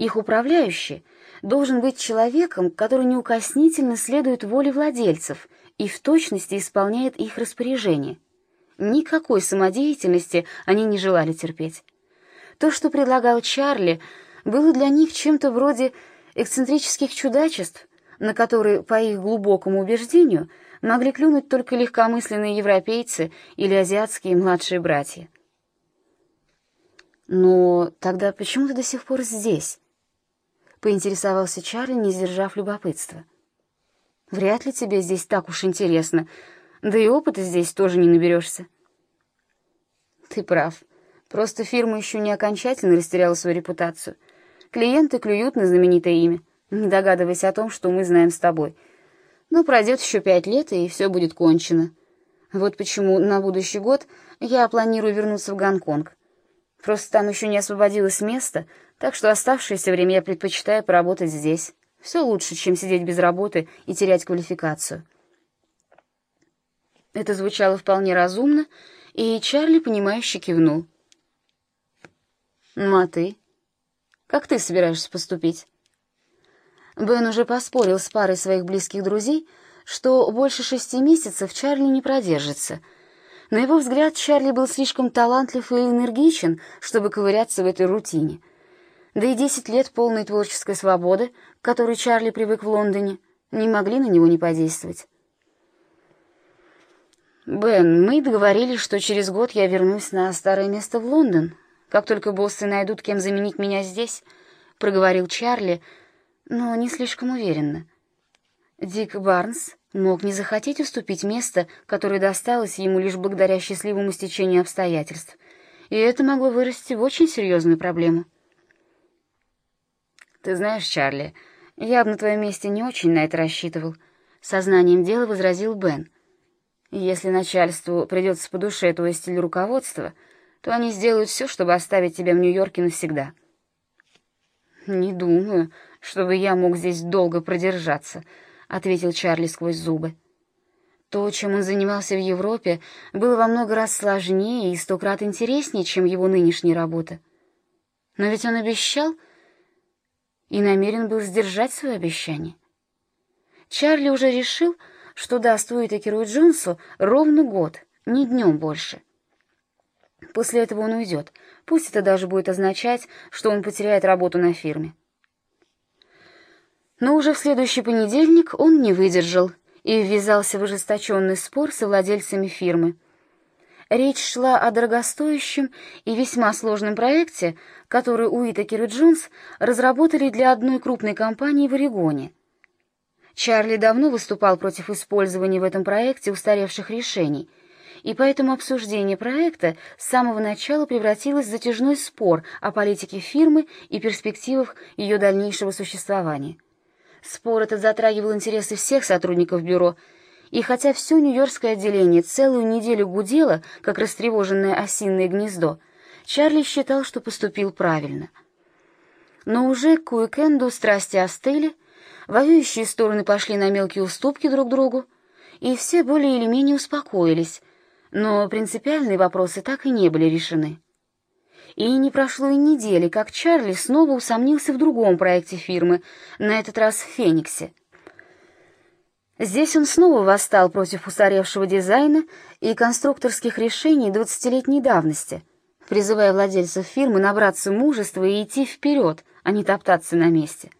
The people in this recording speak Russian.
Их управляющий должен быть человеком, который неукоснительно следует воле владельцев и в точности исполняет их распоряжения. Никакой самодеятельности они не желали терпеть. То, что предлагал Чарли, было для них чем-то вроде эксцентрических чудачеств, на которые, по их глубокому убеждению, могли клюнуть только легкомысленные европейцы или азиатские младшие братья. «Но тогда почему ты до сих пор здесь?» — поинтересовался Чарли, не сдержав любопытства. «Вряд ли тебе здесь так уж интересно, да и опыта здесь тоже не наберешься». «Ты прав. Просто фирма еще не окончательно растеряла свою репутацию. Клиенты клюют на знаменитое имя, не догадываясь о том, что мы знаем с тобой. Но пройдет еще пять лет, и все будет кончено. Вот почему на будущий год я планирую вернуться в Гонконг. Просто там еще не освободилось место, так что оставшееся время я предпочитаю поработать здесь. Все лучше, чем сидеть без работы и терять квалификацию. Это звучало вполне разумно, и Чарли, понимающе кивнул. «Ну а ты? Как ты собираешься поступить?» Бен уже поспорил с парой своих близких друзей, что больше шести месяцев Чарли не продержится. На его взгляд, Чарли был слишком талантлив и энергичен, чтобы ковыряться в этой рутине. Да и десять лет полной творческой свободы, к которой Чарли привык в Лондоне, не могли на него не подействовать. «Бен, мы договорились, что через год я вернусь на старое место в Лондон, как только боссы найдут, кем заменить меня здесь», — проговорил Чарли, но не слишком уверенно. Дик Барнс мог не захотеть уступить место, которое досталось ему лишь благодаря счастливому стечению обстоятельств, и это могло вырасти в очень серьезную проблему. «Ты знаешь, Чарли, я бы на твоем месте не очень на это рассчитывал», — сознанием дела возразил Бен. «Если начальству придется по душе твой стиль руководства, то они сделают все, чтобы оставить тебя в Нью-Йорке навсегда». «Не думаю, чтобы я мог здесь долго продержаться», — ответил Чарли сквозь зубы. То, чем он занимался в Европе, было во много раз сложнее и сто крат интереснее, чем его нынешняя работа. Но ведь он обещал и намерен был сдержать свое обещание. Чарли уже решил, что даст Уитакеру и Джонсу ровно год, ни днем больше. После этого он уйдет, пусть это даже будет означать, что он потеряет работу на фирме. Но уже в следующий понедельник он не выдержал и ввязался в ожесточенный спор со владельцами фирмы. Речь шла о дорогостоящем и весьма сложном проекте, который Уитакер и Джонс разработали для одной крупной компании в Орегоне. Чарли давно выступал против использования в этом проекте устаревших решений, и поэтому обсуждение проекта с самого начала превратилось в затяжной спор о политике фирмы и перспективах ее дальнейшего существования. Спор этот затрагивал интересы всех сотрудников бюро, и хотя все нью-йоркское отделение целую неделю гудело, как растревоженное осиное гнездо, Чарли считал, что поступил правильно. Но уже к уикенду страсти остыли, воюющие стороны пошли на мелкие уступки друг другу, и все более или менее успокоились, но принципиальные вопросы так и не были решены. И не прошло и недели, как Чарли снова усомнился в другом проекте фирмы, на этот раз в Фениксе. Здесь он снова восстал против устаревшего дизайна и конструкторских решений двадцатилетней давности, призывая владельцев фирмы набраться мужества и идти вперед, а не топтаться на месте.